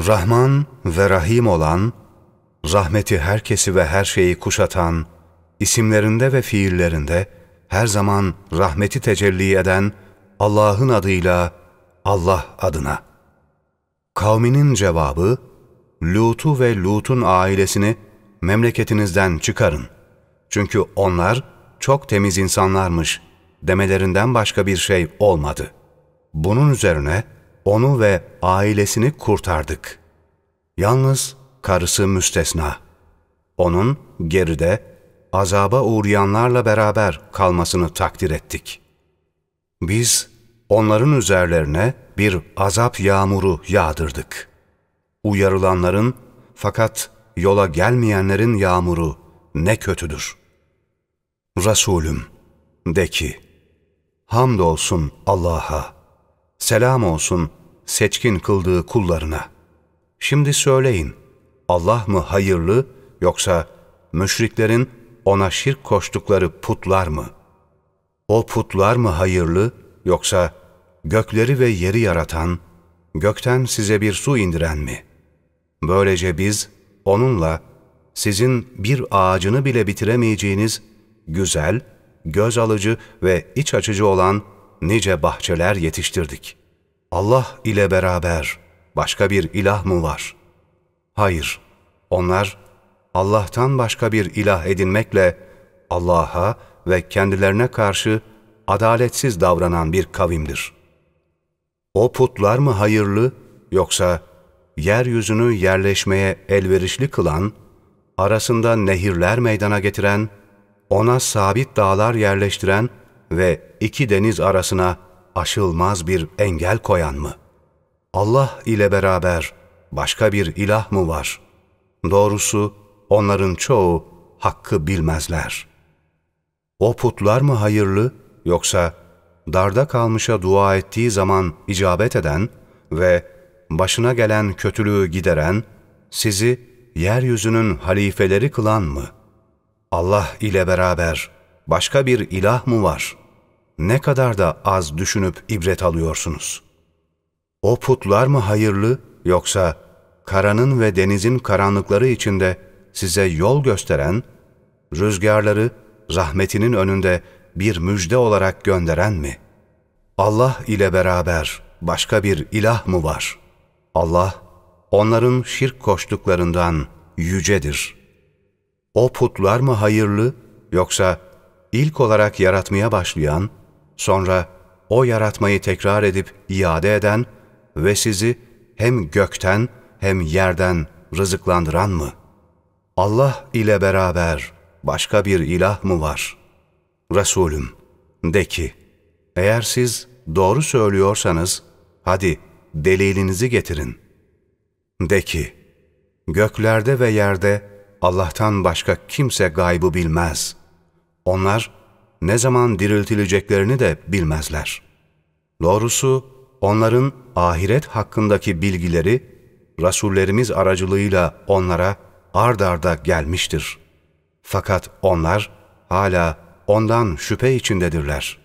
Rahman ve Rahim olan, rahmeti herkesi ve her şeyi kuşatan, isimlerinde ve fiillerinde her zaman rahmeti tecelli eden Allah'ın adıyla Allah adına. Kavminin cevabı, Lut'u ve Lut'un ailesini memleketinizden çıkarın. Çünkü onlar çok temiz insanlarmış demelerinden başka bir şey olmadı. Bunun üzerine onu ve ailesini kurtardık. Yalnız karısı müstesna. Onun geride azaba uğrayanlarla beraber kalmasını takdir ettik. Biz onların üzerlerine bir azap yağmuru yağdırdık. Uyarılanların fakat yola gelmeyenlerin yağmuru ne kötüdür. Resulüm de ki, Hamdolsun Allah'a, selam olsun seçkin kıldığı kullarına. Şimdi söyleyin, Allah mı hayırlı yoksa müşriklerin ona şirk koştukları putlar mı? O putlar mı hayırlı yoksa gökleri ve yeri yaratan, gökten size bir su indiren mi? Böylece biz onunla sizin bir ağacını bile bitiremeyeceğiniz güzel, göz alıcı ve iç açıcı olan nice bahçeler yetiştirdik. Allah ile beraber başka bir ilah mı var? Hayır, onlar Allah'tan başka bir ilah edinmekle Allah'a ve kendilerine karşı adaletsiz davranan bir kavimdir. O putlar mı hayırlı yoksa yeryüzünü yerleşmeye elverişli kılan, arasında nehirler meydana getiren, ona sabit dağlar yerleştiren ve iki deniz arasına aşılmaz bir engel koyan mı? Allah ile beraber başka bir ilah mı var? Doğrusu onların çoğu hakkı bilmezler. O putlar mı hayırlı yoksa darda kalmışa dua ettiği zaman icabet eden ve başına gelen kötülüğü gideren, sizi yeryüzünün halifeleri kılan mı? Allah ile beraber başka bir ilah mı var? Ne kadar da az düşünüp ibret alıyorsunuz. O putlar mı hayırlı yoksa karanın ve denizin karanlıkları içinde size yol gösteren, rüzgarları rahmetinin önünde bir müjde olarak gönderen mi? Allah ile beraber başka bir ilah mı var? Allah, onların şirk koştuklarından yücedir. O putlar mı hayırlı, yoksa ilk olarak yaratmaya başlayan, sonra o yaratmayı tekrar edip iade eden ve sizi hem gökten hem yerden rızıklandıran mı? Allah ile beraber başka bir ilah mı var? Resulüm, de ki, eğer siz doğru söylüyorsanız, hadi delilinizi getirin. De ki, göklerde ve yerde Allah'tan başka kimse gaybı bilmez. Onlar ne zaman diriltileceklerini de bilmezler. Doğrusu onların ahiret hakkındaki bilgileri Rasullerimiz aracılığıyla onlara ard arda gelmiştir. Fakat onlar hala ondan şüphe içindedirler.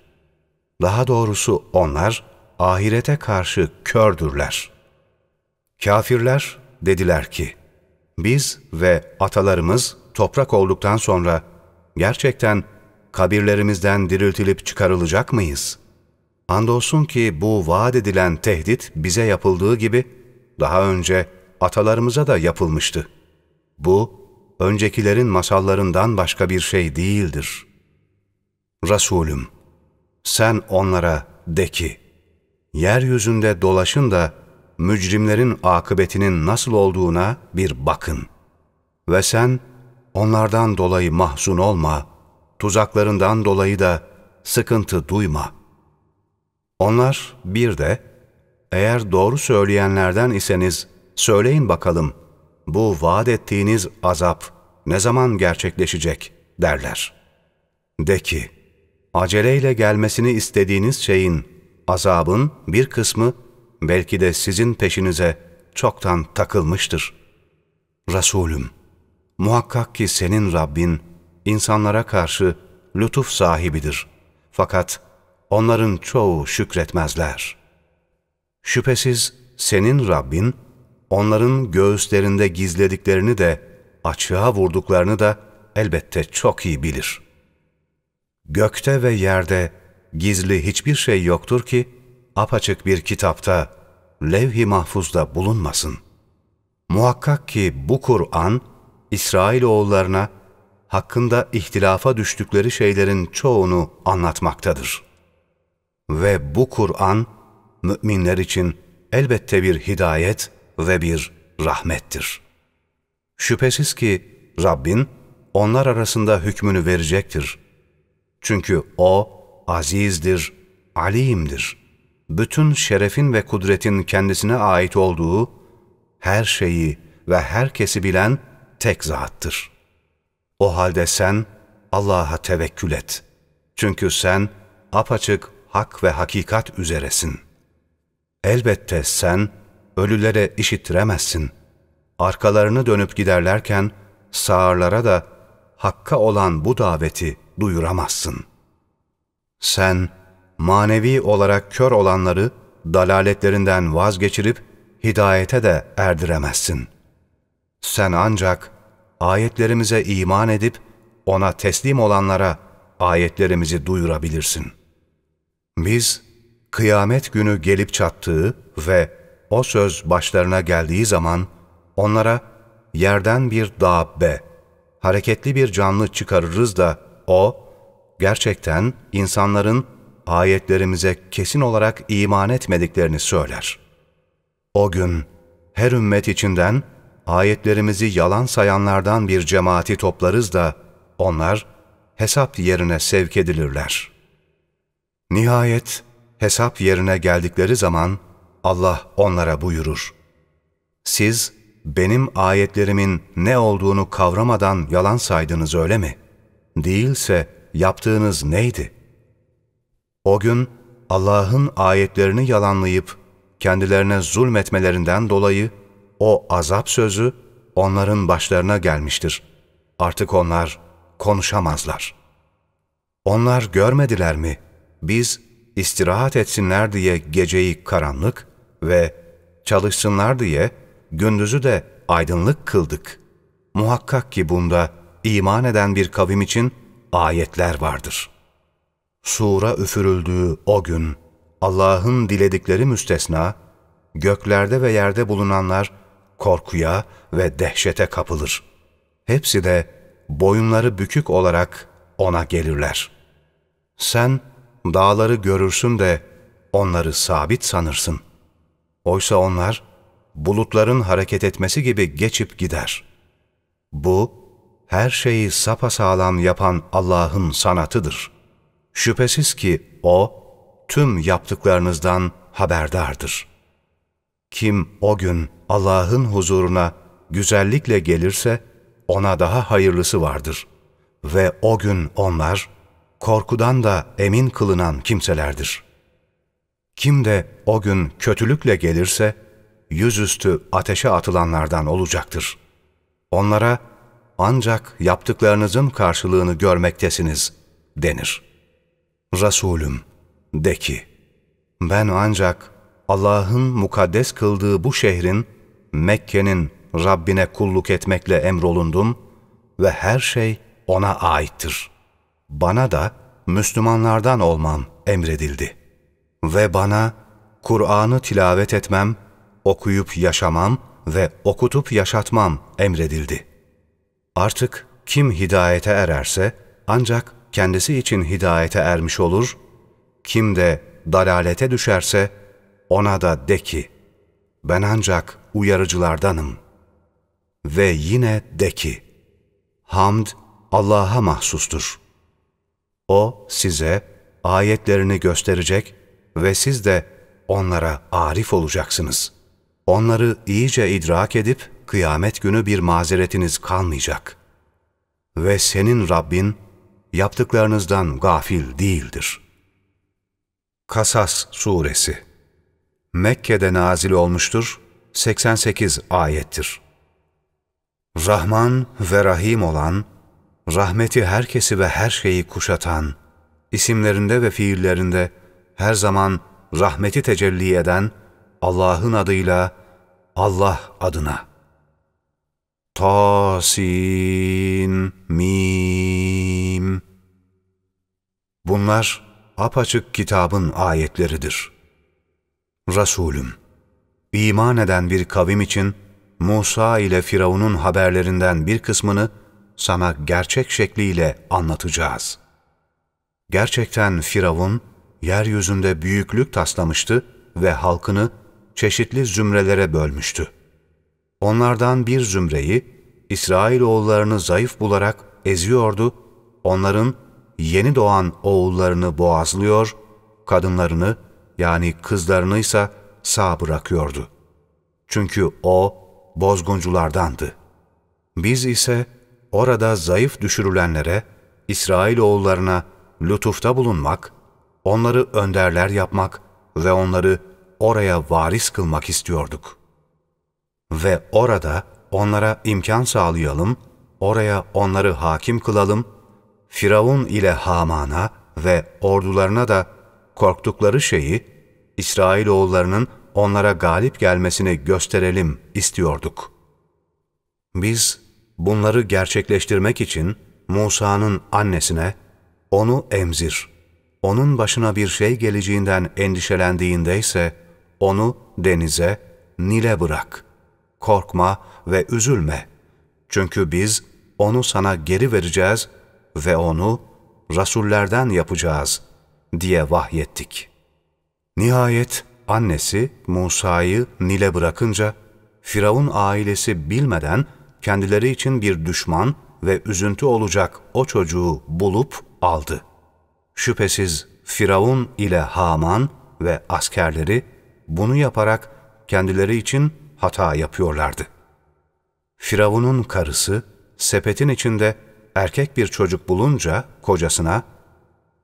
Daha doğrusu onlar ahirete karşı kördürler. Kafirler dediler ki, biz ve atalarımız toprak olduktan sonra gerçekten kabirlerimizden diriltilip çıkarılacak mıyız? Andolsun ki bu vaat edilen tehdit bize yapıldığı gibi daha önce atalarımıza da yapılmıştı. Bu, öncekilerin masallarından başka bir şey değildir. Resulüm, sen onlara de ki, yeryüzünde dolaşın da mücrimlerin akıbetinin nasıl olduğuna bir bakın. Ve sen onlardan dolayı mahzun olma, tuzaklarından dolayı da sıkıntı duyma. Onlar bir de, eğer doğru söyleyenlerden iseniz söyleyin bakalım, bu vaat ettiğiniz azap ne zaman gerçekleşecek derler. De ki, aceleyle gelmesini istediğiniz şeyin, azabın bir kısmı belki de sizin peşinize çoktan takılmıştır. Resulüm, muhakkak ki senin Rabbin insanlara karşı lütuf sahibidir. Fakat onların çoğu şükretmezler. Şüphesiz senin Rabbin onların göğüslerinde gizlediklerini de açığa vurduklarını da elbette çok iyi bilir. Gökte ve yerde gizli hiçbir şey yoktur ki apaçık bir kitapta, levh-i mahfuzda bulunmasın. Muhakkak ki bu Kur'an, İsrailoğullarına hakkında ihtilafa düştükleri şeylerin çoğunu anlatmaktadır. Ve bu Kur'an, müminler için elbette bir hidayet ve bir rahmettir. Şüphesiz ki Rabbin onlar arasında hükmünü verecektir. Çünkü O azizdir, alimdir. Bütün şerefin ve kudretin kendisine ait olduğu, her şeyi ve herkesi bilen tek zattır. O halde sen Allah'a tevekkül et. Çünkü sen apaçık hak ve hakikat üzeresin. Elbette sen ölülere işittiremezsin. Arkalarını dönüp giderlerken sağırlara da hakka olan bu daveti duyuramazsın. Sen manevi olarak kör olanları dalaletlerinden vazgeçirip hidayete de erdiremezsin. Sen ancak ayetlerimize iman edip ona teslim olanlara ayetlerimizi duyurabilirsin. Biz kıyamet günü gelip çattığı ve o söz başlarına geldiği zaman onlara yerden bir dabbe, hareketli bir canlı çıkarırız da o, gerçekten insanların ayetlerimize kesin olarak iman etmediklerini söyler. O gün her ümmet içinden ayetlerimizi yalan sayanlardan bir cemaati toplarız da onlar hesap yerine sevk edilirler. Nihayet hesap yerine geldikleri zaman Allah onlara buyurur. Siz benim ayetlerimin ne olduğunu kavramadan yalan saydınız öyle mi? Değilse yaptığınız neydi? O gün Allah'ın ayetlerini yalanlayıp kendilerine zulmetmelerinden dolayı o azap sözü onların başlarına gelmiştir. Artık onlar konuşamazlar. Onlar görmediler mi? Biz istirahat etsinler diye geceyi karanlık ve çalışsınlar diye gündüzü de aydınlık kıldık. Muhakkak ki bunda iman eden bir kavim için ayetler vardır. Sura üfürüldüğü o gün Allah'ın diledikleri müstesna, göklerde ve yerde bulunanlar korkuya ve dehşete kapılır. Hepsi de boyunları bükük olarak ona gelirler. Sen dağları görürsün de onları sabit sanırsın. Oysa onlar bulutların hareket etmesi gibi geçip gider. Bu, her şeyi sapasağlam yapan Allah'ın sanatıdır. Şüphesiz ki O, tüm yaptıklarınızdan haberdardır. Kim o gün Allah'ın huzuruna güzellikle gelirse, ona daha hayırlısı vardır. Ve o gün onlar, korkudan da emin kılınan kimselerdir. Kim de o gün kötülükle gelirse, yüzüstü ateşe atılanlardan olacaktır. Onlara ancak yaptıklarınızın karşılığını görmektesiniz denir. Resulüm de ki, ben ancak Allah'ın mukaddes kıldığı bu şehrin, Mekke'nin Rabbine kulluk etmekle emrolundum ve her şey O'na aittir. Bana da Müslümanlardan olmam emredildi. Ve bana Kur'an'ı tilavet etmem, okuyup yaşamam ve okutup yaşatmam emredildi. Artık kim hidayete ererse ancak kendisi için hidayete ermiş olur, kim de dalalete düşerse ona da de ki, ben ancak uyarıcılardanım. Ve yine de ki, hamd Allah'a mahsustur. O size ayetlerini gösterecek ve siz de onlara arif olacaksınız. Onları iyice idrak edip kıyamet günü bir mazeretiniz kalmayacak. Ve senin Rabbin yaptıklarınızdan gafil değildir. Kasas Suresi Mekke'de nazil olmuştur, 88 ayettir. Rahman ve Rahim olan, rahmeti herkesi ve her şeyi kuşatan, isimlerinde ve fiillerinde her zaman rahmeti tecelli eden Allah'ın adıyla Allah adına. Tasin Mim Bunlar apaçık kitabın ayetleridir. Resulüm, iman eden bir kavim için Musa ile Firavun'un haberlerinden bir kısmını sana gerçek şekliyle anlatacağız. Gerçekten Firavun, yeryüzünde büyüklük taslamıştı ve halkını çeşitli zümrelere bölmüştü. Onlardan bir zümreyi, İsrailoğullarını zayıf bularak eziyordu, onların yeni doğan oğullarını boğazlıyor, kadınlarını yani kızlarını ise sağ bırakıyordu. Çünkü o bozgunculardandı. Biz ise orada zayıf düşürülenlere, İsrailoğullarına lütufta bulunmak, onları önderler yapmak ve onları oraya varis kılmak istiyorduk. Ve orada onlara imkan sağlayalım, oraya onları hakim kılalım, Firavun ile Haman'a ve ordularına da korktukları şeyi, İsrailoğullarının onlara galip gelmesini gösterelim istiyorduk. Biz bunları gerçekleştirmek için Musa'nın annesine, onu emzir, onun başına bir şey geleceğinden endişelendiğinde ise onu denize, Nil'e bırak. Korkma ve üzülme. Çünkü biz onu sana geri vereceğiz ve onu rasullerden yapacağız diye vahyettik. Nihayet annesi Musa'yı Nil'e bırakınca Firavun ailesi bilmeden kendileri için bir düşman ve üzüntü olacak o çocuğu bulup aldı. Şüphesiz Firavun ile Haman ve askerleri bunu yaparak kendileri için hata yapıyorlardı. Firavun'un karısı sepetin içinde erkek bir çocuk bulunca kocasına,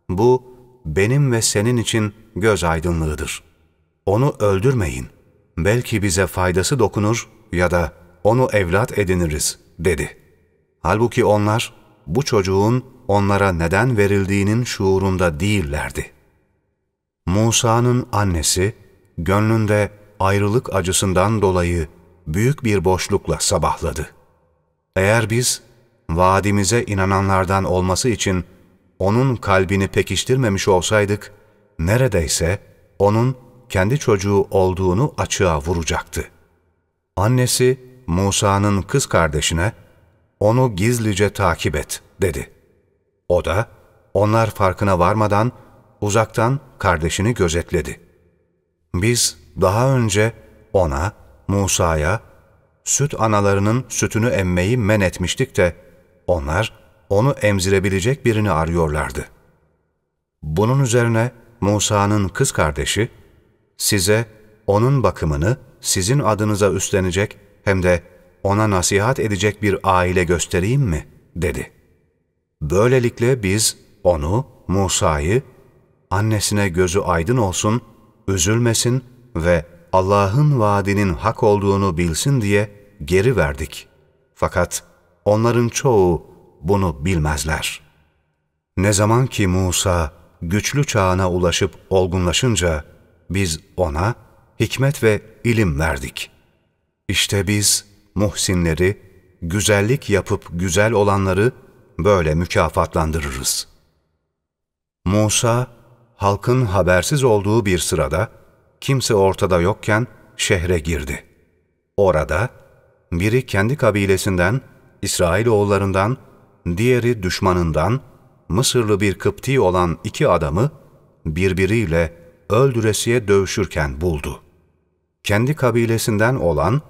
''Bu benim ve senin için göz aydınlığıdır. Onu öldürmeyin. Belki bize faydası dokunur ya da onu evlat ediniriz.'' dedi. Halbuki onlar bu çocuğun onlara neden verildiğinin şuurunda değillerdi. Musa'nın annesi gönlünde ayrılık acısından dolayı büyük bir boşlukla sabahladı. Eğer biz vaadimize inananlardan olması için onun kalbini pekiştirmemiş olsaydık, neredeyse onun kendi çocuğu olduğunu açığa vuracaktı. Annesi Musa'nın kız kardeşine, onu gizlice takip et dedi. O da onlar farkına varmadan uzaktan kardeşini gözetledi. Biz daha önce ona, Musa'ya, süt analarının sütünü emmeyi men etmiştik de onlar onu emzirebilecek birini arıyorlardı. Bunun üzerine Musa'nın kız kardeşi, size onun bakımını sizin adınıza üstlenecek hem de ona nasihat edecek bir aile göstereyim mi? dedi. Böylelikle biz onu, Musa'yı, annesine gözü aydın olsun, üzülmesin ve Allah'ın vaadinin hak olduğunu bilsin diye geri verdik. Fakat onların çoğu bunu bilmezler. Ne zaman ki Musa güçlü çağına ulaşıp olgunlaşınca biz ona hikmet ve ilim verdik. İşte biz muhsinleri, güzellik yapıp güzel olanları böyle mükafatlandırırız. Musa, halkın habersiz olduğu bir sırada, kimse ortada yokken şehre girdi. Orada, biri kendi kabilesinden, İsrailoğullarından, diğeri düşmanından, Mısırlı bir Kıpti olan iki adamı birbiriyle öldüresiye dövüşürken buldu. Kendi kabilesinden olan,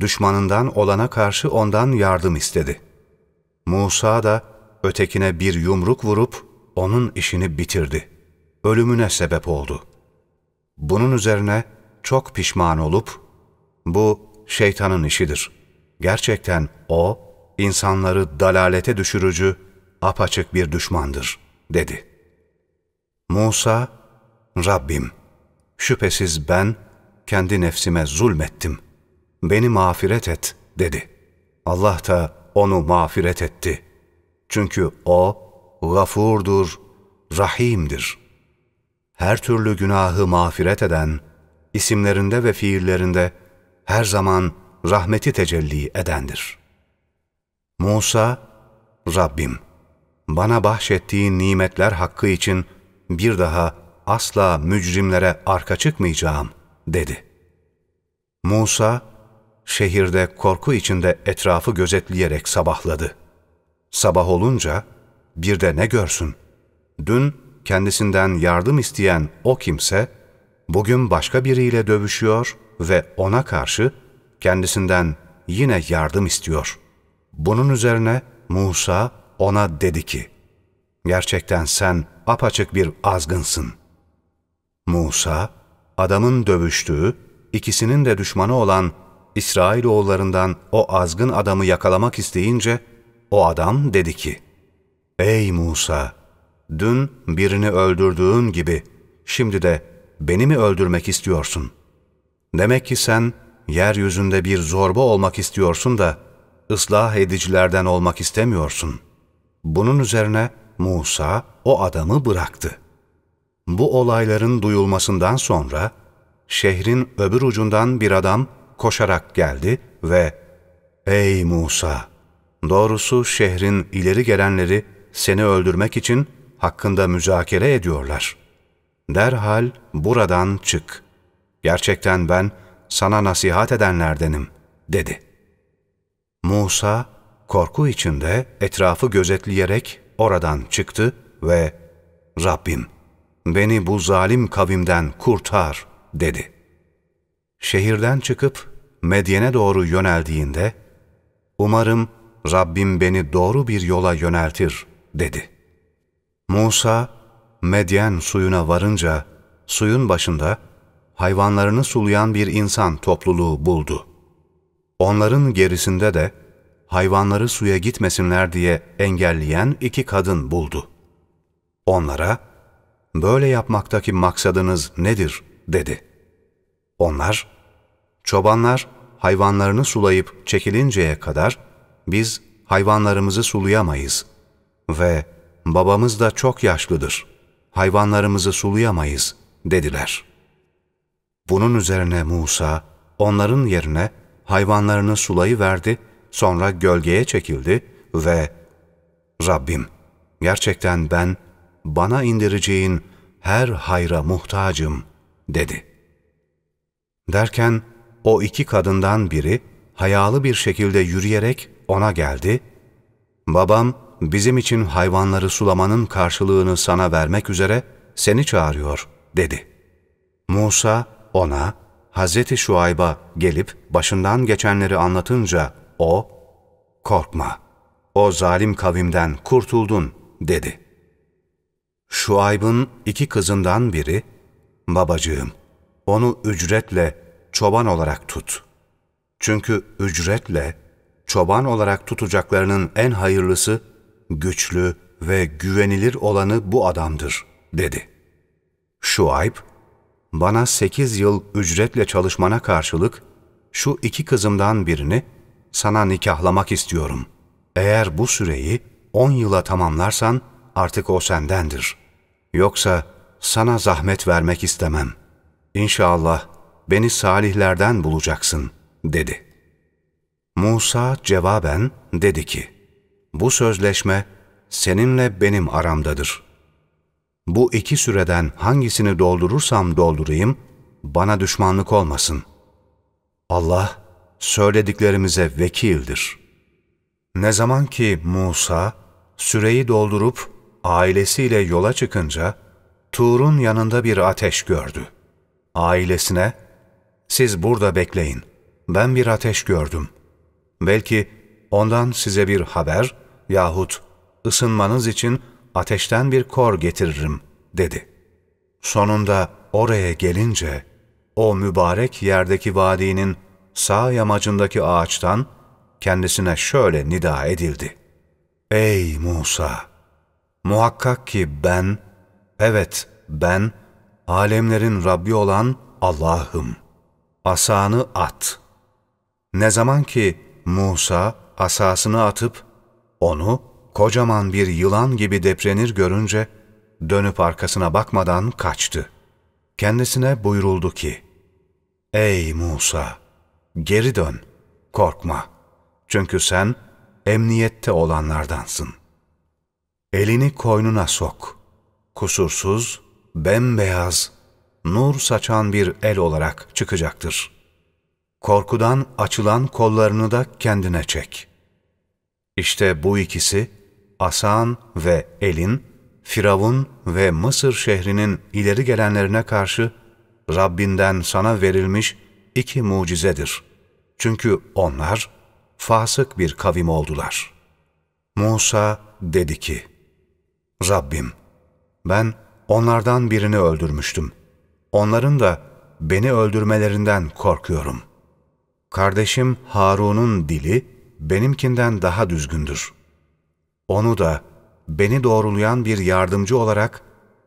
düşmanından olana karşı ondan yardım istedi. Musa da ötekine bir yumruk vurup onun işini bitirdi. Ölümüne sebep oldu. Bunun üzerine çok pişman olup, bu şeytanın işidir. Gerçekten o, insanları dalalete düşürücü, apaçık bir düşmandır, dedi. Musa, Rabbim, şüphesiz ben kendi nefsime zulmettim. Beni mağfiret et, dedi. Allah da onu mağfiret etti. Çünkü o, gafurdur, rahimdir. Her türlü günahı mağfiret eden, isimlerinde ve fiillerinde her zaman rahmeti tecelli edendir. Musa, Rabbim, bana bahşettiğin nimetler hakkı için bir daha asla mücrimlere arka çıkmayacağım, dedi. Musa, şehirde korku içinde etrafı gözetleyerek sabahladı. Sabah olunca bir de ne görsün? Dün kendisinden yardım isteyen o kimse, bugün başka biriyle dövüşüyor ve ona karşı kendisinden yine yardım istiyor. Bunun üzerine Musa ona dedi ki, Gerçekten sen apaçık bir azgınsın. Musa, adamın dövüştüğü, ikisinin de düşmanı olan İsrailoğullarından o azgın adamı yakalamak isteyince, o adam dedi ki, Ey Musa! Dün birini öldürdüğün gibi, şimdi de beni mi öldürmek istiyorsun? Demek ki sen, yeryüzünde bir zorba olmak istiyorsun da, ıslah edicilerden olmak istemiyorsun. Bunun üzerine Musa o adamı bıraktı. Bu olayların duyulmasından sonra, şehrin öbür ucundan bir adam koşarak geldi ve ''Ey Musa! Doğrusu şehrin ileri gelenleri seni öldürmek için hakkında müzakere ediyorlar. Derhal buradan çık. Gerçekten ben sana nasihat edenlerdenim.'' dedi. Musa korku içinde etrafı gözetleyerek oradan çıktı ve ''Rabbim, beni bu zalim kavimden kurtar.'' dedi. Şehirden çıkıp Medyen'e doğru yöneldiğinde, ''Umarım Rabbim beni doğru bir yola yöneltir.'' dedi. Musa, Medyen suyuna varınca, suyun başında hayvanlarını sulayan bir insan topluluğu buldu. Onların gerisinde de hayvanları suya gitmesinler diye engelleyen iki kadın buldu. Onlara, böyle yapmaktaki maksadınız nedir? dedi. Onlar, çobanlar hayvanlarını sulayıp çekilinceye kadar biz hayvanlarımızı sulayamayız ve babamız da çok yaşlıdır, hayvanlarımızı sulayamayız dediler. Bunun üzerine Musa onların yerine hayvanlarını sulayı verdi, sonra gölgeye çekildi ve Rabbim gerçekten ben bana indireceğin her hayra muhtacım dedi. Derken o iki kadından biri hayalı bir şekilde yürüyerek ona geldi. Babam bizim için hayvanları sulamanın karşılığını sana vermek üzere seni çağırıyor dedi. Musa ona Hazreti Şuayb'a gelip başından geçenleri anlatınca o, korkma, o zalim kavimden kurtuldun dedi. Şuayb'ın iki kızından biri, babacığım, onu ücretle çoban olarak tut. Çünkü ücretle çoban olarak tutacaklarının en hayırlısı, güçlü ve güvenilir olanı bu adamdır, dedi. Şuayb, bana sekiz yıl ücretle çalışmana karşılık, şu iki kızımdan birini sana nikahlamak istiyorum. Eğer bu süreyi on yıla tamamlarsan artık o sendendir. Yoksa sana zahmet vermek istemem. İnşallah beni salihlerden bulacaksın, dedi. Musa cevaben dedi ki, bu sözleşme seninle benim aramdadır. Bu iki süreden hangisini doldurursam doldurayım, bana düşmanlık olmasın. Allah söylediklerimize vekildir. Ne zaman ki Musa süreyi doldurup ailesiyle yola çıkınca Tur'un yanında bir ateş gördü. Ailesine, siz burada bekleyin, ben bir ateş gördüm. Belki ondan size bir haber yahut ısınmanız için ateşten bir kor getiririm, dedi. Sonunda oraya gelince, o mübarek yerdeki vadinin sağ yamacındaki ağaçtan kendisine şöyle nida edildi. Ey Musa! Muhakkak ki ben, evet ben, alemlerin Rabbi olan Allah'ım. Asanı at. Ne zaman ki Musa asasını atıp onu kocaman bir yılan gibi deprenir görünce dönüp arkasına bakmadan kaçtı. Kendisine buyuruldu ki, Ey Musa! Geri dön, korkma. Çünkü sen emniyette olanlardansın. Elini koynuna sok. Kusursuz, bembeyaz, nur saçan bir el olarak çıkacaktır. Korkudan açılan kollarını da kendine çek. İşte bu ikisi, Asan ve elin, Firavun ve Mısır şehrinin ileri gelenlerine karşı Rabbinden sana verilmiş iki mucizedir. Çünkü onlar fasık bir kavim oldular. Musa dedi ki, Rabbim, ben onlardan birini öldürmüştüm. Onların da beni öldürmelerinden korkuyorum. Kardeşim Harun'un dili benimkinden daha düzgündür. Onu da beni doğrulayan bir yardımcı olarak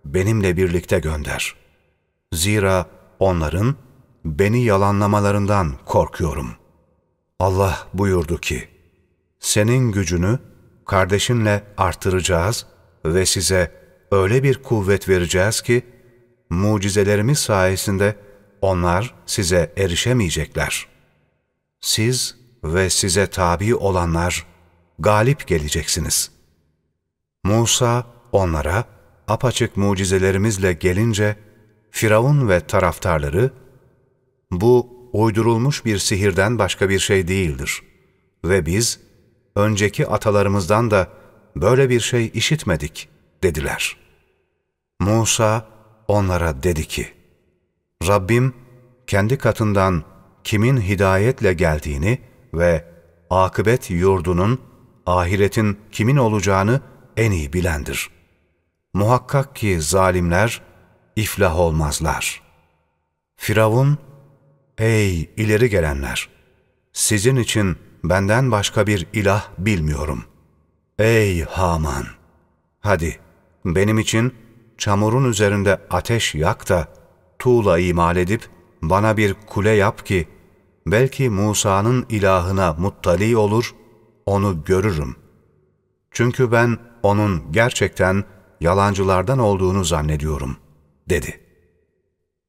benimle birlikte gönder. Zira onların beni yalanlamalarından korkuyorum. Allah buyurdu ki, senin gücünü kardeşinle artıracağız ve size öyle bir kuvvet vereceğiz ki, mucizelerimiz sayesinde onlar size erişemeyecekler. Siz ve size tabi olanlar galip geleceksiniz. Musa onlara apaçık mucizelerimizle gelince, Firavun ve taraftarları, bu uydurulmuş bir sihirden başka bir şey değildir ve biz önceki atalarımızdan da böyle bir şey işitmedik dediler. Musa onlara dedi ki, Rabbim kendi katından kimin hidayetle geldiğini ve akıbet yurdunun, ahiretin kimin olacağını en iyi bilendir. Muhakkak ki zalimler iflah olmazlar. Firavun, ey ileri gelenler! Sizin için benden başka bir ilah bilmiyorum. Ey Haman! Hadi benim için çamurun üzerinde ateş yak da tuğla imal edip bana bir kule yap ki belki Musa'nın ilahına muttali olur, onu görürüm. Çünkü ben onun gerçekten yalancılardan olduğunu zannediyorum, dedi.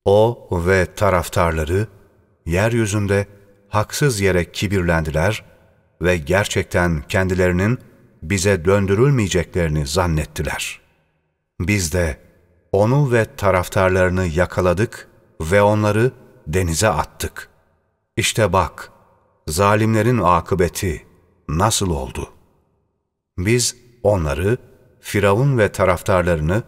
O ve taraftarları yeryüzünde haksız yere kibirlendiler ve gerçekten kendilerinin bize döndürülmeyeceklerini zannettiler. Biz de onu ve taraftarlarını yakaladık ve onları denize attık. İşte bak, zalimlerin akıbeti nasıl oldu? Biz onları, Firavun ve taraftarlarını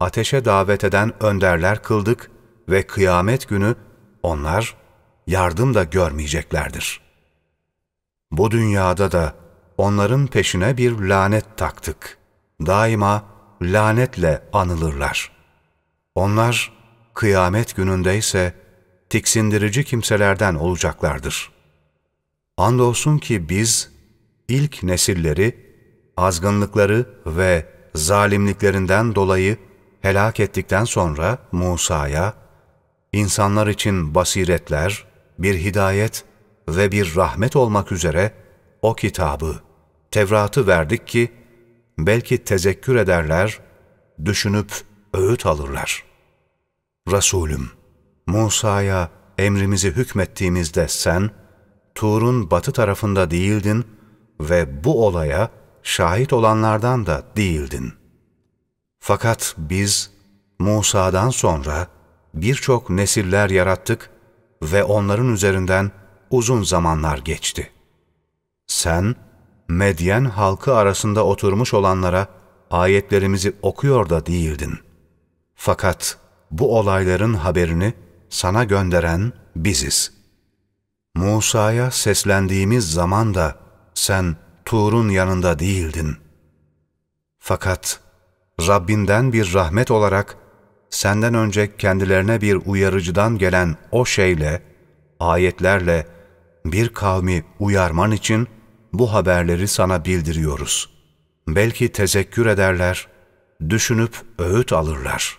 ateşe davet eden önderler kıldık ve kıyamet günü onlar yardım da görmeyeceklerdir. Bu dünyada da onların peşine bir lanet taktık. Daima lanetle anılırlar. Onlar kıyamet gününde ise tiksindirici kimselerden olacaklardır. Andolsun ki biz ilk nesilleri azgınlıkları ve zalimliklerinden dolayı helak ettikten sonra Musa'ya, insanlar için basiretler, bir hidayet ve bir rahmet olmak üzere o kitabı, Tevrat'ı verdik ki, belki tezekkür ederler, düşünüp öğüt alırlar. Resulüm, Musa'ya emrimizi hükmettiğimizde sen, Tur'un batı tarafında değildin ve bu olaya şahit olanlardan da değildin. Fakat biz Musa'dan sonra birçok nesiller yarattık ve onların üzerinden uzun zamanlar geçti. Sen, Medyen halkı arasında oturmuş olanlara ayetlerimizi okuyor da değildin. Fakat bu olayların haberini sana gönderen biziz. Musa'ya seslendiğimiz zaman da sen Tur'un yanında değildin. Fakat Rabbinden bir rahmet olarak senden önce kendilerine bir uyarıcıdan gelen o şeyle, ayetlerle bir kavmi uyarman için bu haberleri sana bildiriyoruz. Belki tezekkür ederler, düşünüp öğüt alırlar.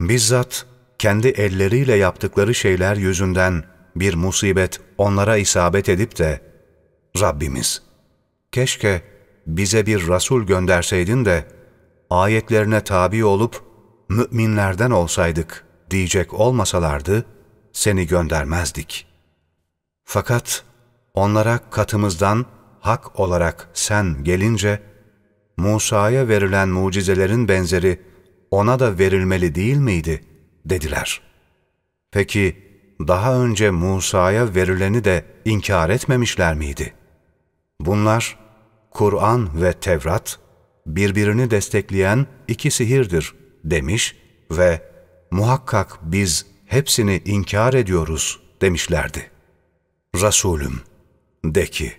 Bizzat kendi elleriyle yaptıkları şeyler yüzünden bir musibet onlara isabet edip de, Rabbimiz, keşke bize bir Resul gönderseydin de ayetlerine tabi olup müminlerden olsaydık diyecek olmasalardı seni göndermezdik. Fakat onlara katımızdan hak olarak sen gelince, Musa'ya verilen mucizelerin benzeri ona da verilmeli değil miydi? dediler. Peki daha önce Musa'ya verileni de inkar etmemişler miydi? Bunlar Kur'an ve Tevrat birbirini destekleyen iki sihirdir demiş ve muhakkak biz hepsini inkar ediyoruz demişlerdi. Resulüm de ki,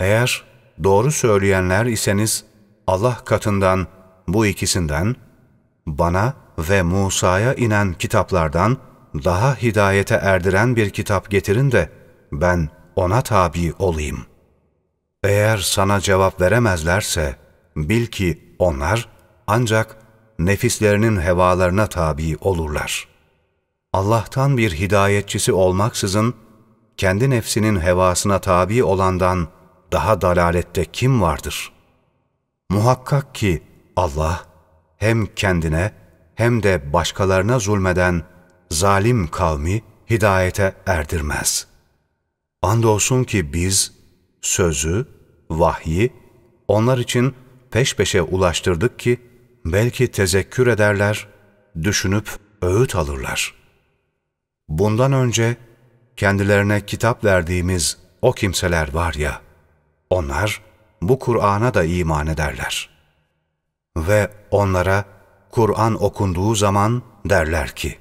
eğer doğru söyleyenler iseniz Allah katından bu ikisinden, bana ve Musa'ya inen kitaplardan daha hidayete erdiren bir kitap getirin de ben ona tabi olayım. Eğer sana cevap veremezlerse bil ki onlar ancak nefislerinin hevalarına tabi olurlar. Allah'tan bir hidayetçisi olmaksızın kendi nefsinin hevasına tabi olandan daha dalalette kim vardır? Muhakkak ki Allah hem kendine hem de başkalarına zulmeden zalim kavmi hidayete erdirmez. Andolsun ki biz sözü, vahyi onlar için peş peşe ulaştırdık ki belki tezekkür ederler, düşünüp öğüt alırlar. Bundan önce kendilerine kitap verdiğimiz o kimseler var ya, onlar bu Kur'an'a da iman ederler. Ve onlara Kur'an okunduğu zaman derler ki,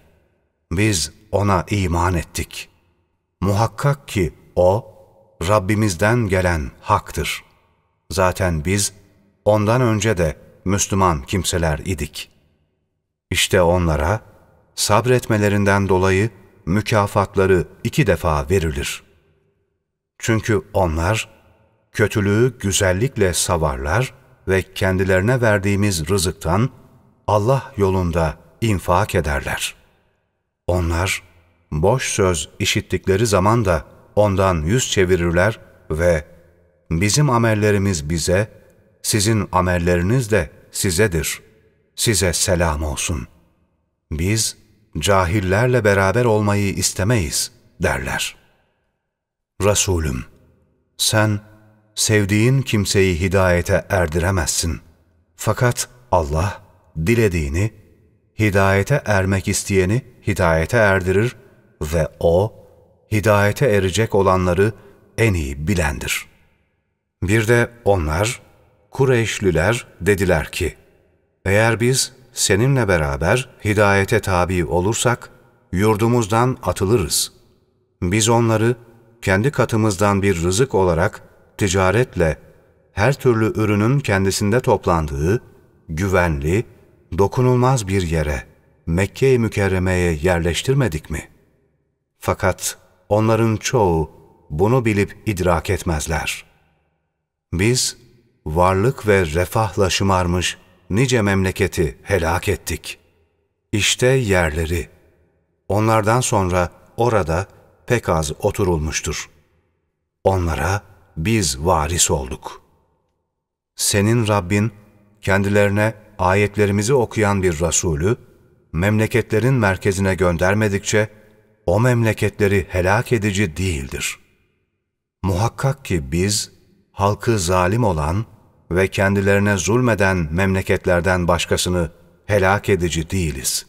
biz ona iman ettik. Muhakkak ki o, Rabbimizden gelen haktır. Zaten biz ondan önce de Müslüman kimseler idik. İşte onlara sabretmelerinden dolayı mükafatları iki defa verilir. Çünkü onlar kötülüğü güzellikle savarlar ve kendilerine verdiğimiz rızıktan Allah yolunda infak ederler. Onlar boş söz işittikleri zaman da ondan yüz çevirirler ve bizim amellerimiz bize, sizin amelleriniz de sizedir. Size selam olsun. Biz cahillerle beraber olmayı istemeyiz derler. Resulüm, sen sevdiğin kimseyi hidayete erdiremezsin. Fakat Allah dilediğini, hidayete ermek isteyeni hidayete erdirir ve O, hidayete erecek olanları en iyi bilendir. Bir de onlar, Kureyşliler dediler ki, eğer biz seninle beraber hidayete tabi olursak, yurdumuzdan atılırız. Biz onları kendi katımızdan bir rızık olarak ticaretle her türlü ürünün kendisinde toplandığı, güvenli, dokunulmaz bir yere, Mekke-i Mükerreme'ye yerleştirmedik mi? Fakat onların çoğu bunu bilip idrak etmezler. Biz varlık ve refahla şımarmış nice memleketi helak ettik. İşte yerleri. Onlardan sonra orada pek az oturulmuştur. Onlara biz varis olduk. Senin Rabbin kendilerine ayetlerimizi okuyan bir Resulü, memleketlerin merkezine göndermedikçe, o memleketleri helak edici değildir. Muhakkak ki biz, halkı zalim olan ve kendilerine zulmeden memleketlerden başkasını helak edici değiliz.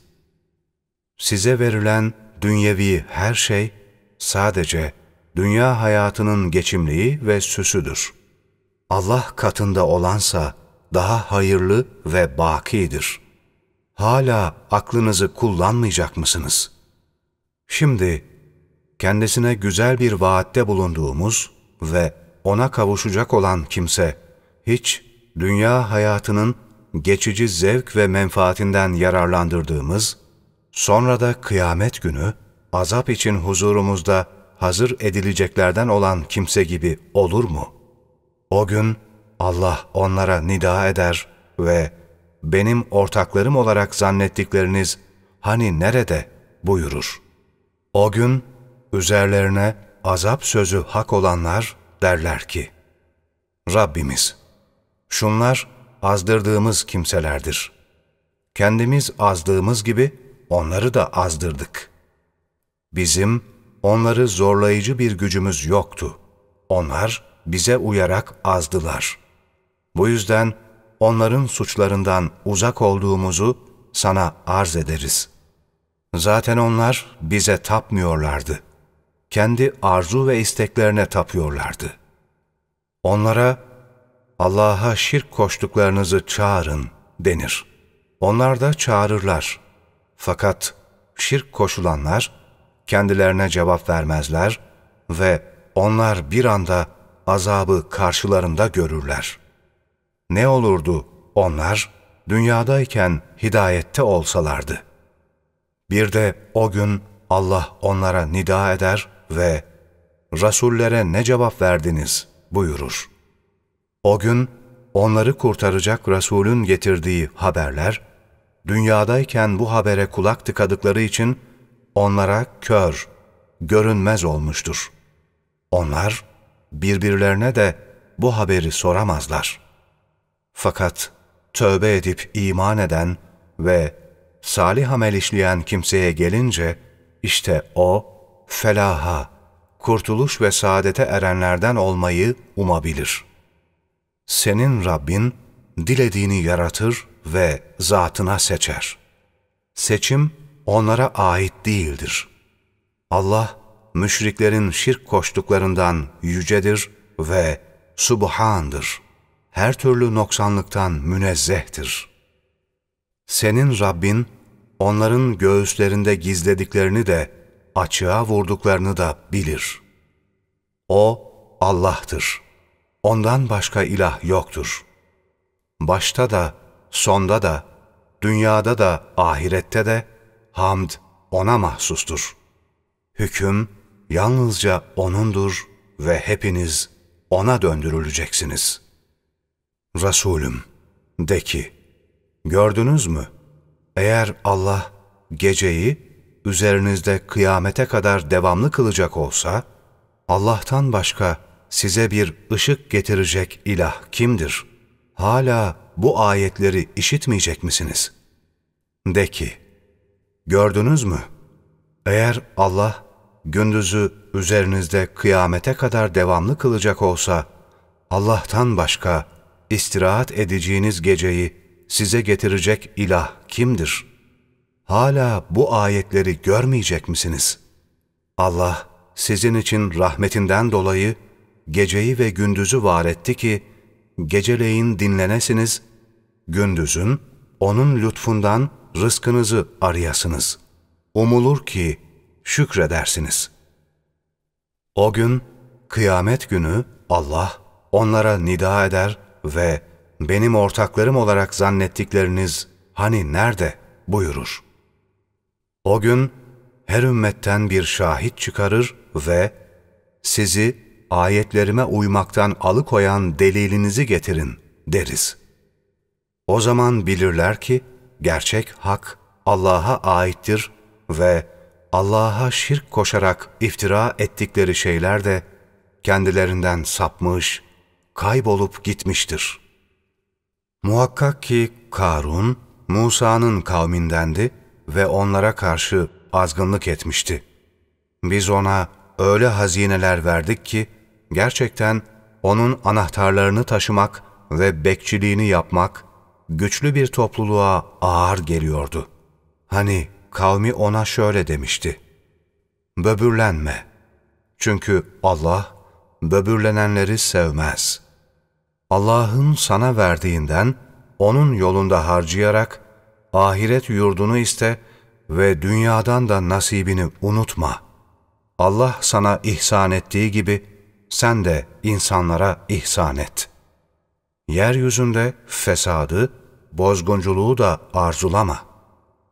Size verilen dünyevi her şey sadece dünya hayatının geçimliği ve süsüdür. Allah katında olansa daha hayırlı ve bakidir. Hala aklınızı kullanmayacak mısınız? Şimdi kendisine güzel bir vaatte bulunduğumuz ve ona kavuşacak olan kimse hiç dünya hayatının geçici zevk ve menfaatinden yararlandırdığımız, sonra da kıyamet günü azap için huzurumuzda hazır edileceklerden olan kimse gibi olur mu? O gün Allah onlara nida eder ve benim ortaklarım olarak zannettikleriniz hani nerede buyurur. O gün üzerlerine azap sözü hak olanlar derler ki, Rabbimiz, şunlar azdırdığımız kimselerdir. Kendimiz azdığımız gibi onları da azdırdık. Bizim onları zorlayıcı bir gücümüz yoktu. Onlar bize uyarak azdılar. Bu yüzden onların suçlarından uzak olduğumuzu sana arz ederiz. Zaten onlar bize tapmıyorlardı. Kendi arzu ve isteklerine tapıyorlardı. Onlara Allah'a şirk koştuklarınızı çağırın denir. Onlar da çağırırlar. Fakat şirk koşulanlar kendilerine cevap vermezler ve onlar bir anda azabı karşılarında görürler. Ne olurdu onlar dünyadayken hidayette olsalardı. Bir de o gün Allah onlara nida eder ve Rasullere ne cevap verdiniz buyurur. O gün onları kurtaracak Resulün getirdiği haberler, dünyadayken bu habere kulak tıkadıkları için onlara kör, görünmez olmuştur. Onlar birbirlerine de bu haberi soramazlar. Fakat tövbe edip iman eden ve salih amel işleyen kimseye gelince, işte o felaha, kurtuluş ve saadete erenlerden olmayı umabilir. Senin Rabbin, dilediğini yaratır ve zatına seçer. Seçim onlara ait değildir. Allah, müşriklerin şirk koştuklarından yücedir ve subhandır. Her türlü noksanlıktan münezzehtir. Senin Rabbin, onların göğüslerinde gizlediklerini de, açığa vurduklarını da bilir. O, Allah'tır. Ondan başka ilah yoktur. Başta da, sonda da, dünyada da, ahirette de, hamd O'na mahsustur. Hüküm yalnızca O'nundur ve hepiniz O'na döndürüleceksiniz. Resulüm, de ki, gördünüz mü? Eğer Allah geceyi üzerinizde kıyamete kadar devamlı kılacak olsa, Allah'tan başka size bir ışık getirecek ilah kimdir? Hala bu ayetleri işitmeyecek misiniz? De ki, gördünüz mü? Eğer Allah gündüzü üzerinizde kıyamete kadar devamlı kılacak olsa, Allah'tan başka istirahat edeceğiniz geceyi size getirecek ilah kimdir? Hala bu ayetleri görmeyecek misiniz? Allah sizin için rahmetinden dolayı geceyi ve gündüzü var etti ki, geceleyin dinlenesiniz, gündüzün O'nun lütfundan rızkınızı arayasınız. Umulur ki şükredersiniz. O gün, kıyamet günü Allah onlara nida eder ve benim ortaklarım olarak zannettikleriniz hani nerede buyurur. O gün her ümmetten bir şahit çıkarır ve sizi ayetlerime uymaktan alıkoyan delilinizi getirin deriz. O zaman bilirler ki gerçek hak Allah'a aittir ve Allah'a şirk koşarak iftira ettikleri şeyler de kendilerinden sapmış, kaybolup gitmiştir. Muhakkak ki Karun, Musa'nın kavmindendi ve onlara karşı azgınlık etmişti. Biz ona öyle hazineler verdik ki, gerçekten onun anahtarlarını taşımak ve bekçiliğini yapmak, güçlü bir topluluğa ağır geliyordu. Hani kavmi ona şöyle demişti, Böbürlenme, çünkü Allah böbürlenenleri sevmez. Allah'ın sana verdiğinden, onun yolunda harcayarak, ahiret yurdunu iste ve dünyadan da nasibini unutma. Allah sana ihsan ettiği gibi, sen de insanlara ihsan et. Yeryüzünde fesadı, bozgunculuğu da arzulama.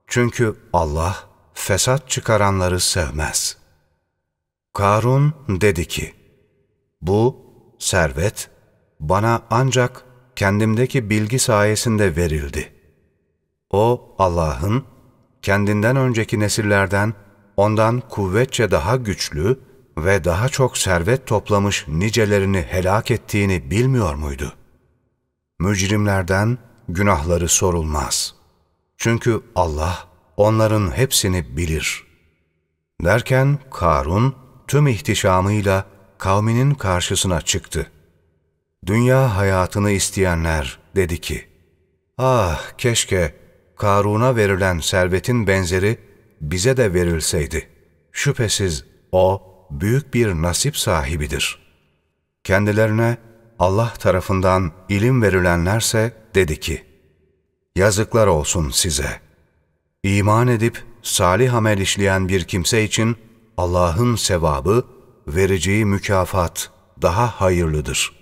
Çünkü Allah fesat çıkaranları sevmez. Karun dedi ki, bu servet bana ancak kendimdeki bilgi sayesinde verildi. O Allah'ın kendinden önceki nesillerden ondan kuvvetçe daha güçlü ve daha çok servet toplamış nicelerini helak ettiğini bilmiyor muydu? Mücrimlerden günahları sorulmaz. Çünkü Allah onların hepsini bilir. Derken Karun tüm ihtişamıyla kavminin karşısına çıktı. Dünya hayatını isteyenler dedi ki, Ah keşke Karun'a verilen servetin benzeri bize de verilseydi. Şüphesiz o büyük bir nasip sahibidir. Kendilerine Allah tarafından ilim verilenlerse dedi ki, Yazıklar olsun size. İman edip salih amel işleyen bir kimse için Allah'ın sevabı, vereceği mükafat daha hayırlıdır.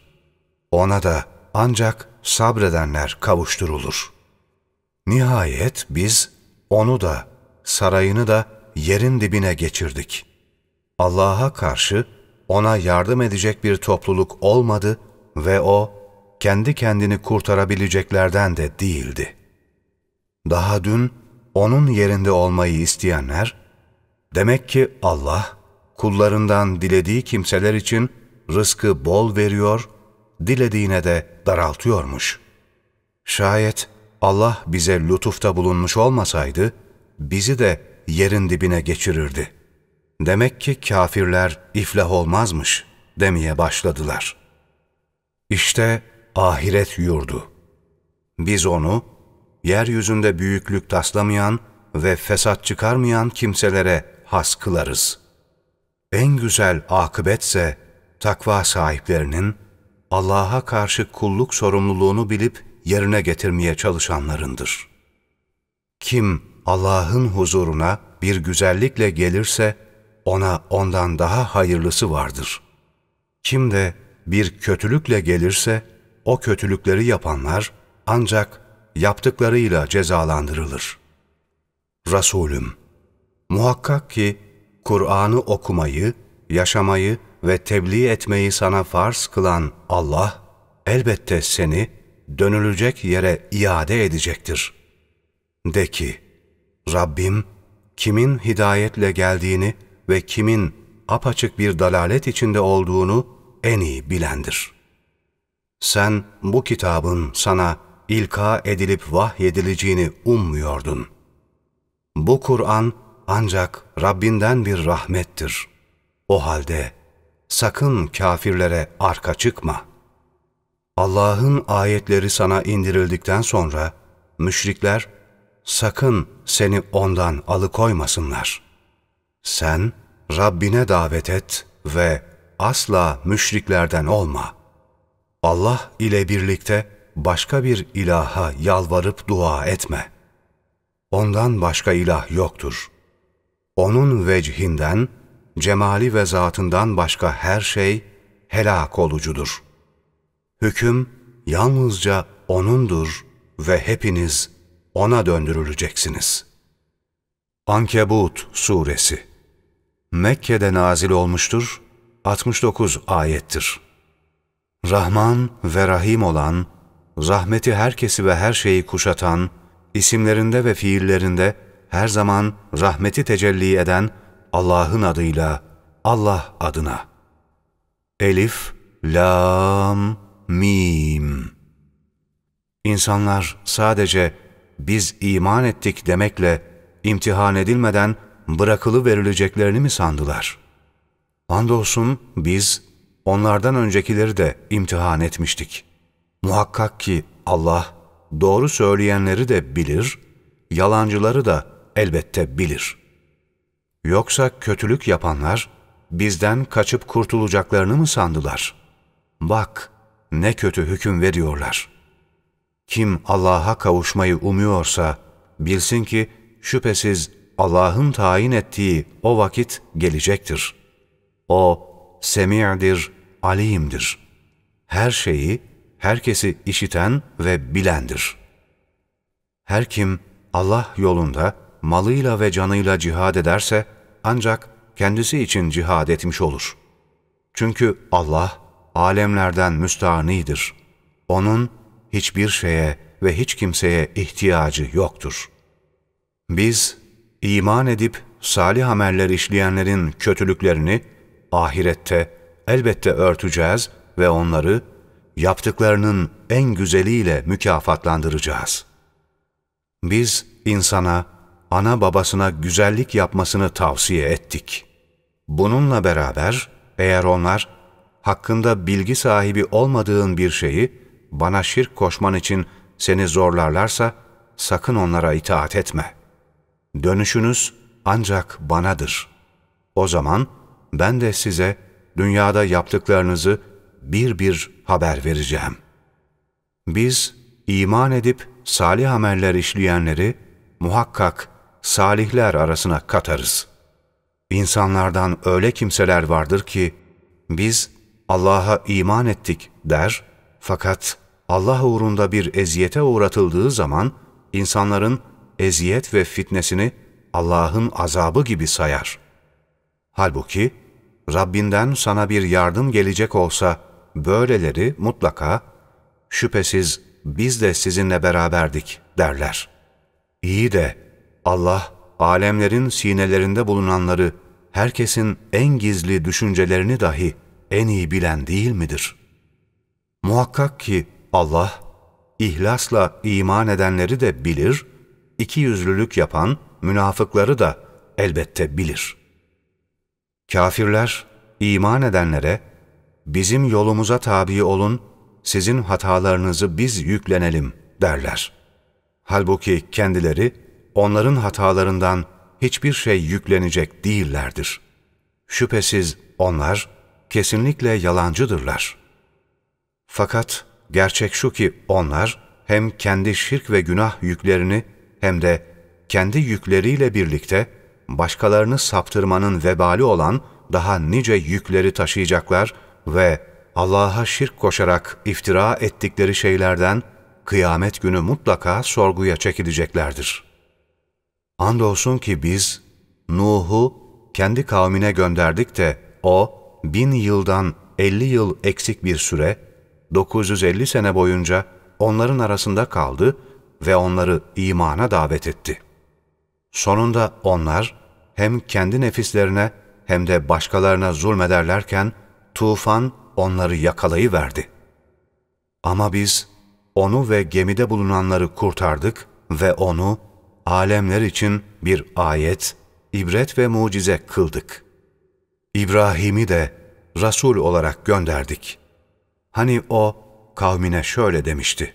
Ona da ancak sabredenler kavuşturulur. Nihayet biz onu da, sarayını da yerin dibine geçirdik. Allah'a karşı ona yardım edecek bir topluluk olmadı ve o, kendi kendini kurtarabileceklerden de değildi. Daha dün onun yerinde olmayı isteyenler, demek ki Allah, kullarından dilediği kimseler için rızkı bol veriyor, dilediğine de daraltıyormuş. Şayet Allah bize lütufta bulunmuş olmasaydı, bizi de yerin dibine geçirirdi. Demek ki kafirler iflah olmazmış demeye başladılar. İşte ahiret yurdu. Biz onu, yeryüzünde büyüklük taslamayan ve fesat çıkarmayan kimselere has kılarız. En güzel akıbetse takva sahiplerinin Allah'a karşı kulluk sorumluluğunu bilip yerine getirmeye çalışanlarındır. Kim Allah'ın huzuruna bir güzellikle gelirse ona ondan daha hayırlısı vardır. Kim de bir kötülükle gelirse o kötülükleri yapanlar ancak yaptıklarıyla cezalandırılır. Resulüm, muhakkak ki Kur'an'ı okumayı, yaşamayı ve tebliğ etmeyi sana farz kılan Allah, elbette seni dönülecek yere iade edecektir. De ki, Rabbim, kimin hidayetle geldiğini ve kimin apaçık bir dalalet içinde olduğunu en iyi bilendir. Sen bu kitabın sana ilka edilip vahyedileceğini ummuyordun. Bu Kur'an ancak Rabbinden bir rahmettir. O halde sakın kafirlere arka çıkma. Allah'ın ayetleri sana indirildikten sonra müşrikler sakın seni ondan alıkoymasınlar. Sen Rabbine davet et ve asla müşriklerden olma. Allah ile birlikte başka bir ilaha yalvarıp dua etme. Ondan başka ilah yoktur. Onun vecihinden, cemali ve zatından başka her şey helak olucudur. Hüküm yalnızca O'nundur ve hepiniz O'na döndürüleceksiniz. Ankebut Suresi Mekke'de nazil olmuştur, 69 ayettir. Rahman ve Rahim olan, rahmeti herkesi ve her şeyi kuşatan, isimlerinde ve fiillerinde her zaman rahmeti tecelli eden Allah'ın adıyla, Allah adına. Elif, Lam, Mim. İnsanlar sadece biz iman ettik demekle imtihan edilmeden bırakılı verileceklerini mi sandılar? Andolsun biz onlardan öncekileri de imtihan etmiştik. Muhakkak ki Allah doğru söyleyenleri de bilir, yalancıları da elbette bilir. Yoksa kötülük yapanlar bizden kaçıp kurtulacaklarını mı sandılar? Bak ne kötü hüküm veriyorlar. Kim Allah'a kavuşmayı umuyorsa bilsin ki şüphesiz Allah'ın tayin ettiği o vakit gelecektir. O semi'dir, alimdir. Her şeyi, herkesi işiten ve bilendir. Her kim Allah yolunda malıyla ve canıyla cihad ederse ancak kendisi için cihad etmiş olur. Çünkü Allah alemlerden müstahnidir. Onun hiçbir şeye ve hiç kimseye ihtiyacı yoktur. Biz iman edip salih ameller işleyenlerin kötülüklerini ahirette elbette örteceğiz ve onları yaptıklarının en güzeliyle mükafatlandıracağız. Biz insana, ana babasına güzellik yapmasını tavsiye ettik. Bununla beraber eğer onlar hakkında bilgi sahibi olmadığın bir şeyi bana şirk koşman için seni zorlarlarsa sakın onlara itaat etme. Dönüşünüz ancak banadır. O zaman ben de size dünyada yaptıklarınızı bir bir haber vereceğim. Biz iman edip salih ameller işleyenleri muhakkak salihler arasına katarız. İnsanlardan öyle kimseler vardır ki biz Allah'a iman ettik der fakat Allah uğrunda bir eziyete uğratıldığı zaman insanların eziyet ve fitnesini Allah'ın azabı gibi sayar. Halbuki Rabbinden sana bir yardım gelecek olsa böyleleri mutlaka şüphesiz biz de sizinle beraberdik derler. İyi de Allah alemlerin sinelerinde bulunanları herkesin en gizli düşüncelerini dahi en iyi bilen değil midir? Muhakkak ki Allah, ihlasla iman edenleri de bilir, iki yüzlülük yapan münafıkları da elbette bilir. Kafirler, iman edenlere, bizim yolumuza tabi olun, sizin hatalarınızı biz yüklenelim derler. Halbuki kendileri, onların hatalarından hiçbir şey yüklenecek değillerdir. Şüphesiz onlar kesinlikle yalancıdırlar. Fakat gerçek şu ki onlar hem kendi şirk ve günah yüklerini hem de kendi yükleriyle birlikte başkalarını saptırmanın vebali olan daha nice yükleri taşıyacaklar ve Allah'a şirk koşarak iftira ettikleri şeylerden kıyamet günü mutlaka sorguya çekileceklerdir. Andolsun ki biz Nuh'u kendi kavmine gönderdik de o bin yıldan elli yıl eksik bir süre 950 sene boyunca onların arasında kaldı ve onları imana davet etti. Sonunda onlar hem kendi nefislerine hem de başkalarına zulmederlerken tufan onları yakalayıverdi. Ama biz onu ve gemide bulunanları kurtardık ve onu alemler için bir ayet, ibret ve mucize kıldık. İbrahim'i de Resul olarak gönderdik. Hani o kavmine şöyle demişti.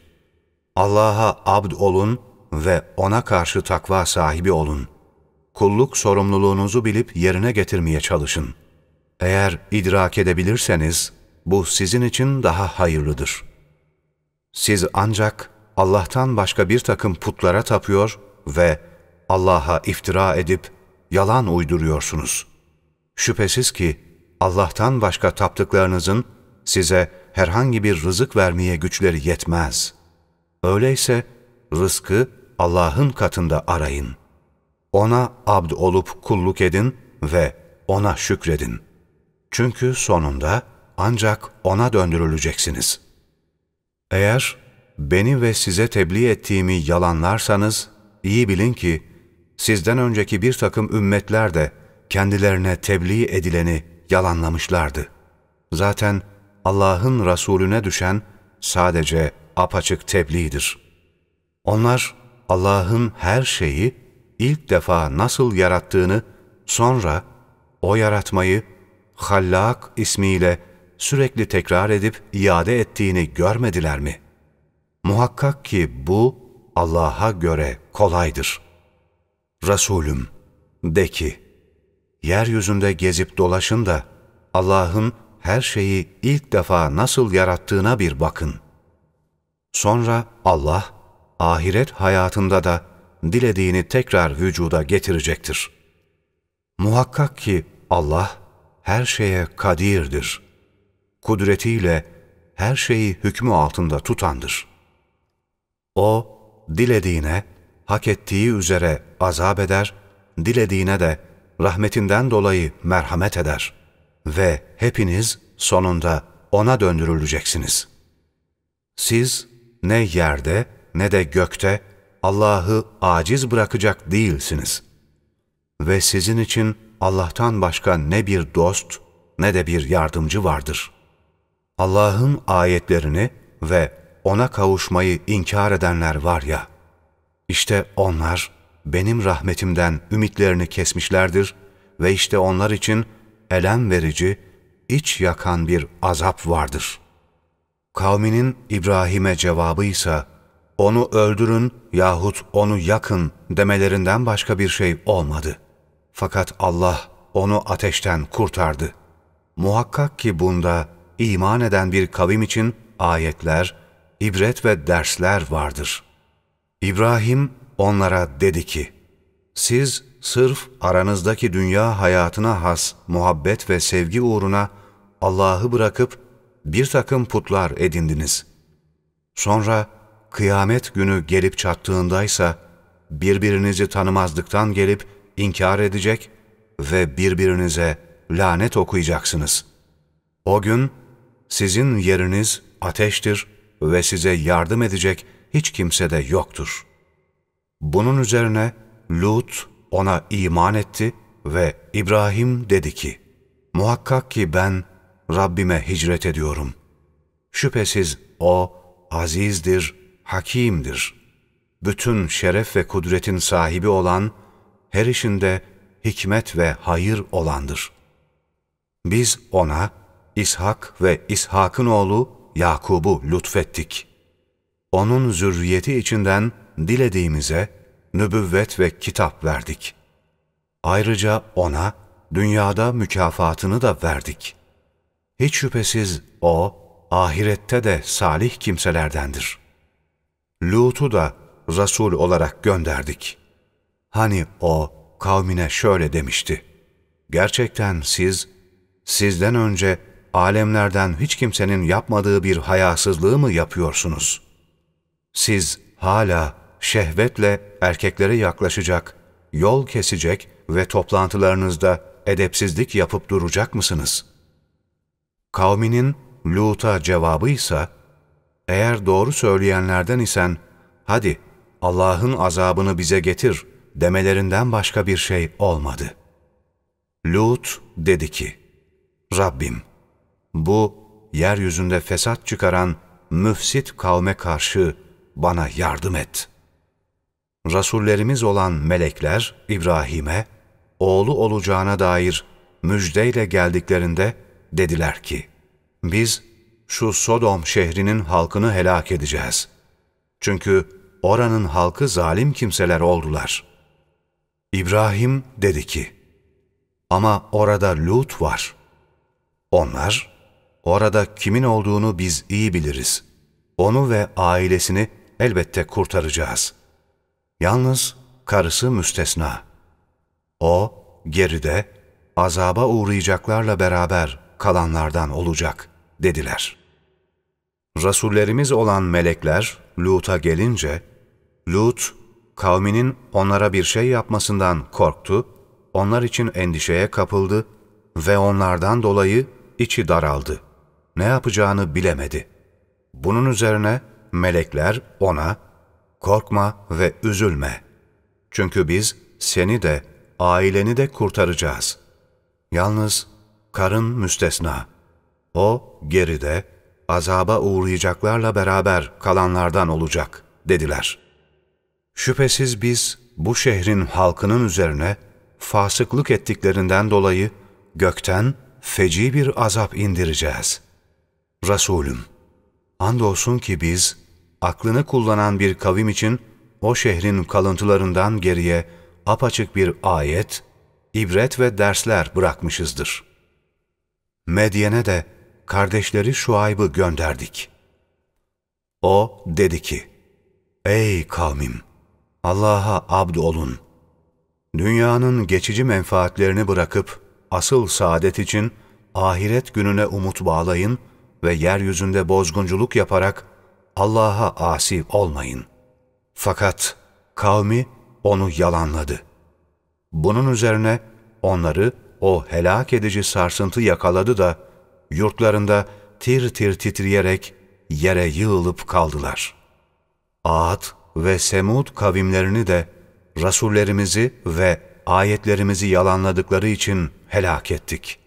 Allah'a abd olun ve ona karşı takva sahibi olun. Kulluk sorumluluğunuzu bilip yerine getirmeye çalışın. Eğer idrak edebilirseniz bu sizin için daha hayırlıdır. Siz ancak Allah'tan başka bir takım putlara tapıyor ve Allah'a iftira edip yalan uyduruyorsunuz. Şüphesiz ki Allah'tan başka taptıklarınızın size herhangi bir rızık vermeye güçleri yetmez. Öyleyse rızkı Allah'ın katında arayın. Ona abd olup kulluk edin ve O'na şükredin. Çünkü sonunda ancak O'na döndürüleceksiniz. Eğer beni ve size tebliğ ettiğimi yalanlarsanız, iyi bilin ki sizden önceki bir takım ümmetler de kendilerine tebliğ edileni yalanlamışlardı. Zaten Allah'ın Resulüne düşen sadece apaçık tebliğdir. Onlar Allah'ın her şeyi ilk defa nasıl yarattığını, sonra o yaratmayı Hallak ismiyle sürekli tekrar edip iade ettiğini görmediler mi? Muhakkak ki bu Allah'a göre kolaydır. Resulüm, de ki, yeryüzünde gezip dolaşın da Allah'ın her şeyi ilk defa nasıl yarattığına bir bakın. Sonra Allah, ahiret hayatında da dilediğini tekrar vücuda getirecektir. Muhakkak ki Allah her şeye kadirdir. Kudretiyle her şeyi hükmü altında tutandır. O, dilediğine, hak ettiği üzere azap eder, dilediğine de rahmetinden dolayı merhamet eder ve hepiniz sonunda O'na döndürüleceksiniz. Siz ne yerde ne de gökte Allah'ı aciz bırakacak değilsiniz. Ve sizin için Allah'tan başka ne bir dost ne de bir yardımcı vardır. Allah'ın ayetlerini ve O'na kavuşmayı inkar edenler var ya, işte onlar benim rahmetimden ümitlerini kesmişlerdir ve işte onlar için elem verici, iç yakan bir azap vardır. Kavminin İbrahim'e cevabı ise, onu öldürün yahut onu yakın demelerinden başka bir şey olmadı. Fakat Allah onu ateşten kurtardı. Muhakkak ki bunda iman eden bir kavim için ayetler, ibret ve dersler vardır. İbrahim onlara dedi ki, siz sırf aranızdaki dünya hayatına has muhabbet ve sevgi uğruna Allah'ı bırakıp bir takım putlar edindiniz. Sonra kıyamet günü gelip çattığındaysa birbirinizi tanımazlıktan gelip inkar edecek ve birbirinize lanet okuyacaksınız. O gün sizin yeriniz ateştir ve size yardım edecek hiç kimse de yoktur. Bunun üzerine Lut ona iman etti ve İbrahim dedi ki, Muhakkak ki ben Rabbime hicret ediyorum. Şüphesiz O azizdir, hakimdir. Bütün şeref ve kudretin sahibi olan, her işinde hikmet ve hayır olandır. Biz ona İshak ve İshak'ın oğlu Yakub'u lütfettik. Onun zürriyeti içinden dilediğimize nübüvvet ve kitap verdik. Ayrıca ona dünyada mükafatını da verdik. Hiç şüphesiz o, ahirette de salih kimselerdendir. Lut'u da Resul olarak gönderdik. Hani o kavmine şöyle demişti. Gerçekten siz, sizden önce alemlerden hiç kimsenin yapmadığı bir hayasızlığı mı yapıyorsunuz? Siz hala şehvetle erkeklere yaklaşacak, yol kesecek ve toplantılarınızda edepsizlik yapıp duracak mısınız? Kavminin Lut'a cevabı ise, eğer doğru söyleyenlerden isen, hadi Allah'ın azabını bize getir demelerinden başka bir şey olmadı. Lut dedi ki, Rabbim, bu yeryüzünde fesat çıkaran müfsit kavme karşı bana yardım et. Rasullerimiz olan melekler İbrahim'e, oğlu olacağına dair müjdeyle geldiklerinde dediler ki, biz şu Sodom şehrinin halkını helak edeceğiz. Çünkü oranın halkı zalim kimseler oldular. İbrahim dedi ki, ama orada Lut var. Onlar, orada kimin olduğunu biz iyi biliriz. Onu ve ailesini elbette kurtaracağız. Yalnız karısı müstesna. O, geride, azaba uğrayacaklarla beraber kalanlardan olacak, dediler. Rasullerimiz olan melekler Lut'a gelince, Lut, kavminin onlara bir şey yapmasından korktu, onlar için endişeye kapıldı ve onlardan dolayı içi daraldı. Ne yapacağını bilemedi. Bunun üzerine melekler ona, korkma ve üzülme. Çünkü biz seni de, aileni de kurtaracağız. Yalnız karın müstesna. O geride, azaba uğrayacaklarla beraber kalanlardan olacak, dediler. Şüphesiz biz bu şehrin halkının üzerine fasıklık ettiklerinden dolayı gökten feci bir azap indireceğiz. Resulüm, andolsun ki biz, aklını kullanan bir kavim için o şehrin kalıntılarından geriye apaçık bir ayet, ibret ve dersler bırakmışızdır. Medyen'e de kardeşleri Şuayb'ı gönderdik. O dedi ki, Ey kavmim! Allah'a abd olun. Dünyanın geçici menfaatlerini bırakıp asıl saadet için ahiret gününe umut bağlayın ve yeryüzünde bozgunculuk yaparak Allah'a asi olmayın. Fakat kavmi onu yalanladı. Bunun üzerine onları o helak edici sarsıntı yakaladı da yurtlarında tir tir titreyerek yere yığılıp kaldılar. Ad ve Semud kavimlerini de Rasullerimizi ve ayetlerimizi yalanladıkları için helak ettik.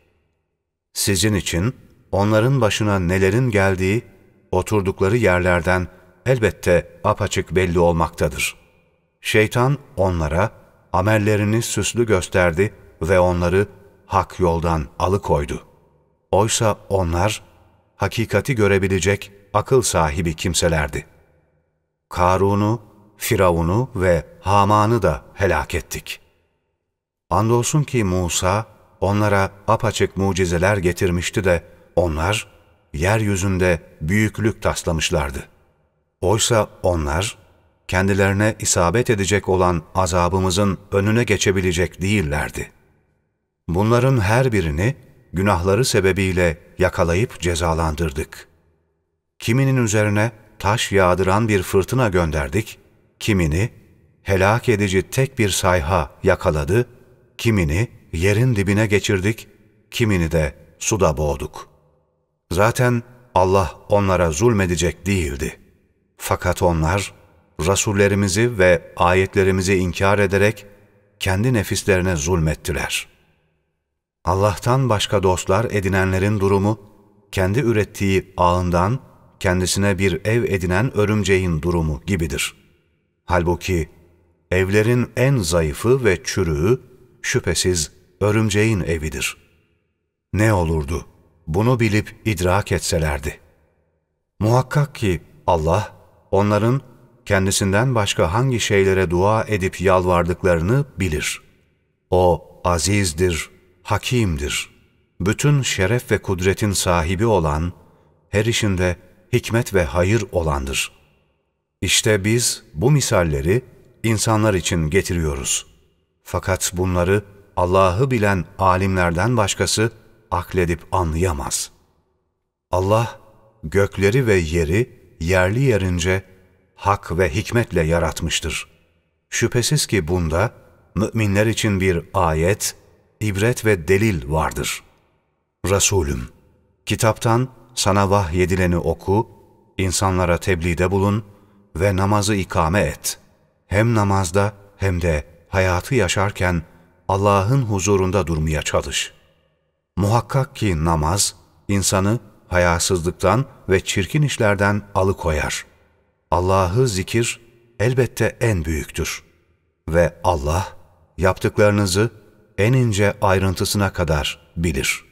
Sizin için onların başına nelerin geldiği oturdukları yerlerden elbette apaçık belli olmaktadır. Şeytan onlara amellerini süslü gösterdi ve onları hak yoldan alıkoydu. Oysa onlar hakikati görebilecek akıl sahibi kimselerdi. Karun'u, Firavun'u ve Haman'ı da helak ettik. Andolsun ki Musa onlara apaçık mucizeler getirmişti de onlar yeryüzünde büyüklük taslamışlardı. Oysa onlar kendilerine isabet edecek olan azabımızın önüne geçebilecek değillerdi. Bunların her birini günahları sebebiyle yakalayıp cezalandırdık. Kiminin üzerine taş yağdıran bir fırtına gönderdik, kimini helak edici tek bir sayha yakaladı, kimini yerin dibine geçirdik, kimini de suda boğduk. Zaten Allah onlara zulmedecek değildi. Fakat onlar, Rasullerimizi ve ayetlerimizi inkar ederek kendi nefislerine zulmettiler. Allah'tan başka dostlar edinenlerin durumu, kendi ürettiği ağından kendisine bir ev edinen örümceğin durumu gibidir. Halbuki evlerin en zayıfı ve çürüğü şüphesiz örümceğin evidir. Ne olurdu bunu bilip idrak etselerdi. Muhakkak ki Allah onların kendisinden başka hangi şeylere dua edip yalvardıklarını bilir. O azizdir, hakimdir. Bütün şeref ve kudretin sahibi olan, her işinde hikmet ve hayır olandır. İşte biz bu misalleri insanlar için getiriyoruz. Fakat bunları Allah'ı bilen alimlerden başkası akledip anlayamaz. Allah gökleri ve yeri yerli yerince hak ve hikmetle yaratmıştır. Şüphesiz ki bunda müminler için bir ayet, ibret ve delil vardır. Resulüm, kitaptan sana vahyedileni oku, insanlara tebliğde bulun ve namazı ikame et. Hem namazda hem de hayatı yaşarken Allah'ın huzurunda durmaya çalış. Muhakkak ki namaz, insanı hayasızlıktan ve çirkin işlerden alıkoyar. Allah'ı zikir elbette en büyüktür. Ve Allah yaptıklarınızı en ince ayrıntısına kadar bilir.''